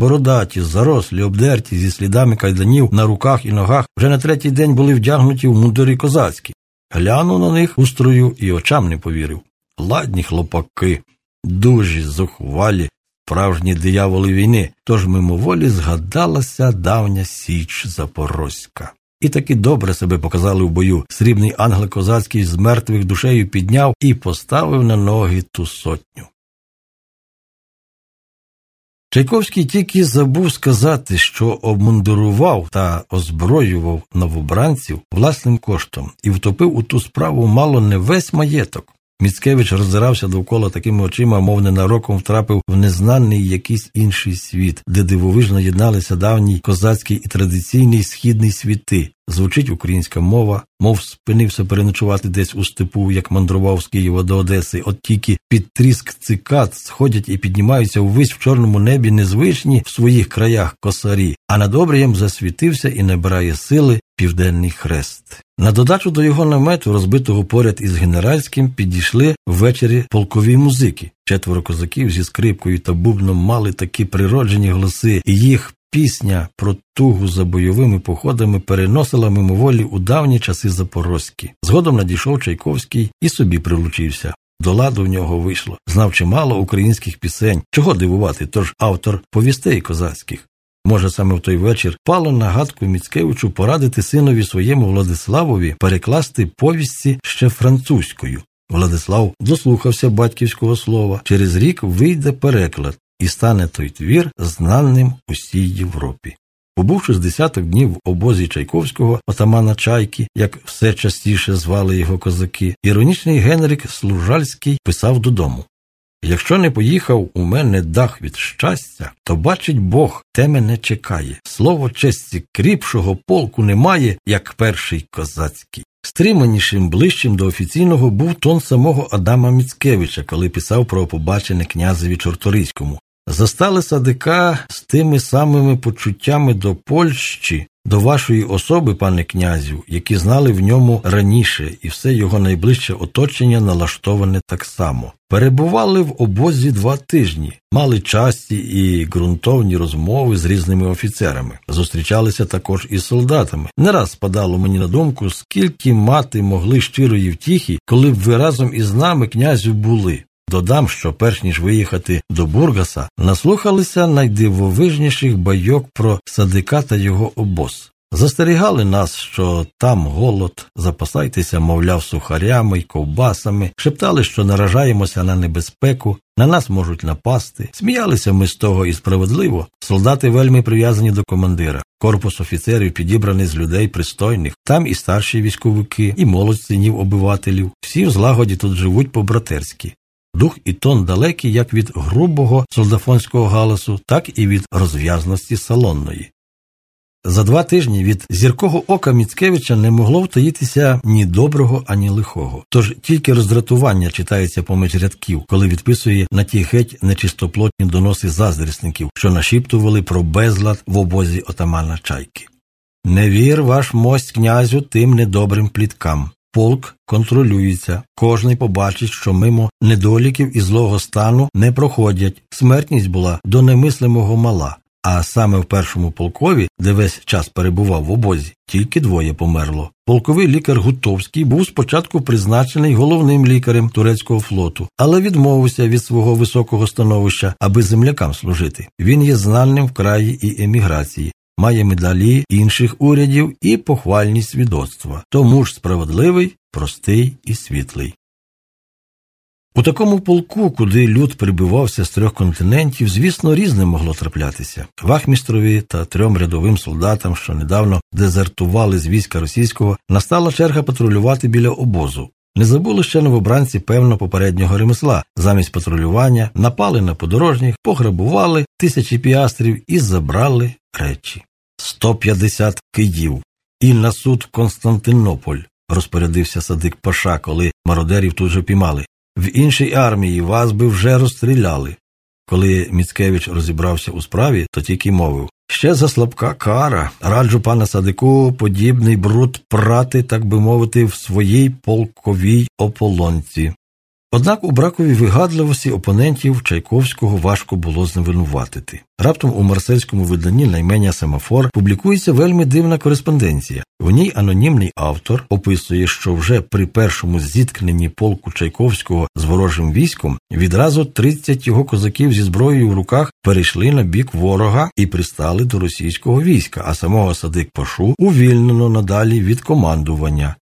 бородаті, зарослі, обдерті зі слідами кайданів на руках і ногах, вже на третій день були вдягнуті в мундирі козацькі. Глянув на них у строю і очам не повірив. Ладні хлопаки, дужі, зухвалі, справжні дияволи війни, тож мимоволі згадалася давня Січ Запорозька. І таки добре себе показали в бою. Срібний ангел козацький з мертвих душею підняв і поставив на ноги ту сотню. Чайковський тільки забув сказати, що обмундирував та озброював новобранців власним коштом і втопив у ту справу мало не весь маєток. Міцкевич роззирався довкола такими очима, мов ненароком втрапив в незнаний якийсь інший світ, де дивовижно єдналися давній козацький і традиційний східний світи. Звучить українська мова, мов спинився переночувати десь у степу, як мандрував з Києва до Одеси, от тільки під тріск цикад сходять і піднімаються увесь в чорному небі незвичні в своїх краях косарі, а над обрієм засвітився і набирає сили південний хрест. На додачу до його намету, розбитого поряд із генеральським, підійшли ввечері полкові музики. Четверо козаків зі скрипкою та бубном мали такі природжені голоси, і їх пісня про тугу за бойовими походами переносила мимоволі у давні часи запорозькі. Згодом надійшов Чайковський і собі прилучився. До ладу в нього вийшло, знав чимало українських пісень, чого дивувати, тож автор повістей козацьких. Може, саме в той вечір пало на гадку Міцкевичу порадити синові своєму Владиславові перекласти повісті ще французькою. Владислав дослухався батьківського слова. Через рік вийде переклад, і стане той твір знаним усій Європі. Побувши з десяток днів в обозі Чайковського, отамана Чайки, як все частіше звали його козаки, іронічний Генрік Служальський писав додому Якщо не поїхав у мене дах від щастя, то бачить Бог, те мене чекає. Слово честі кріпшого полку немає, як перший козацький. Стриманішим ближчим до офіційного був тон самого Адама Міцкевича, коли писав про побачене князеві Чорториському. Застали садика з тими самими почуттями до Польщі, до вашої особи, пане князю, які знали в ньому раніше, і все його найближче оточення налаштоване так само. Перебували в обозі два тижні, мали часті і ґрунтовні розмови з різними офіцерами. Зустрічалися також із солдатами. Не раз спадало мені на думку, скільки мати могли щирої втіхи, коли б ви разом із нами, князю, були. Додам, що перш ніж виїхати до Бургаса, наслухалися найдивовижніших байок про садика та його обоз. Застерігали нас, що там голод, запасайтеся, мовляв, сухарями й ковбасами, шептали, що наражаємося на небезпеку, на нас можуть напасти. Сміялися ми з того і справедливо. Солдати вельми прив'язані до командира. Корпус офіцерів підібраний з людей пристойних, там і старші військовики, і молодь синів обивателів. Всі в злагоді тут живуть по-братерськи. Дух і тон далекі як від грубого солдафонського галасу, так і від розв'язності салонної. За два тижні від зіркого ока Міцкевича не могло втаїтися ні доброго, ані лихого. Тож тільки роздратування читається поміж рядків, коли відписує на ті геть нечистоплотні доноси заздрісників, що нашіптували про безлад в обозі отамана чайки. Не вір ваш мость князю тим недобрим пліткам. Полк контролюється, кожний побачить, що мимо недоліків і злого стану не проходять. Смертність була до немислимого мала. А саме в першому полкові, де весь час перебував в обозі, тільки двоє померло. Полковий лікар Гутовський був спочатку призначений головним лікарем турецького флоту, але відмовився від свого високого становища, аби землякам служити. Він є знаним в краї і еміграції, має медалі інших урядів і похвальні свідоцтва, тому ж справедливий, простий і світлий. У такому полку, куди люд прибивався з трьох континентів, звісно, різне могло траплятися. Вахмістрові та трьом рядовим солдатам, що недавно дезертували з війська російського, настала черга патрулювати біля обозу. Не забули ще новобранці певно попереднього ремесла. Замість патрулювання напали на подорожніх, пограбували тисячі піастрів і забрали речі. 150 київ. І на суд Константинополь, розпорядився садик Паша, коли мародерів тут же піймали. В іншій армії вас би вже розстріляли. Коли Міцкевич розібрався у справі, то тільки мовив ще за слабка кара. Раджу пана садику подібний бруд прати, так би мовити, в своїй полковій ополонці. Однак у браковій вигадливості опонентів Чайковського важко було зневинуватити. Раптом у марсельському виданні наймення Семафор публікується вельми дивна кореспонденція. В ній анонімний автор описує, що вже при першому зіткненні полку Чайковського з ворожим військом відразу 30 його козаків зі зброєю в руках перейшли на бік ворога і пристали до російського війська, а самого Садик Пашу увільнено надалі від командування.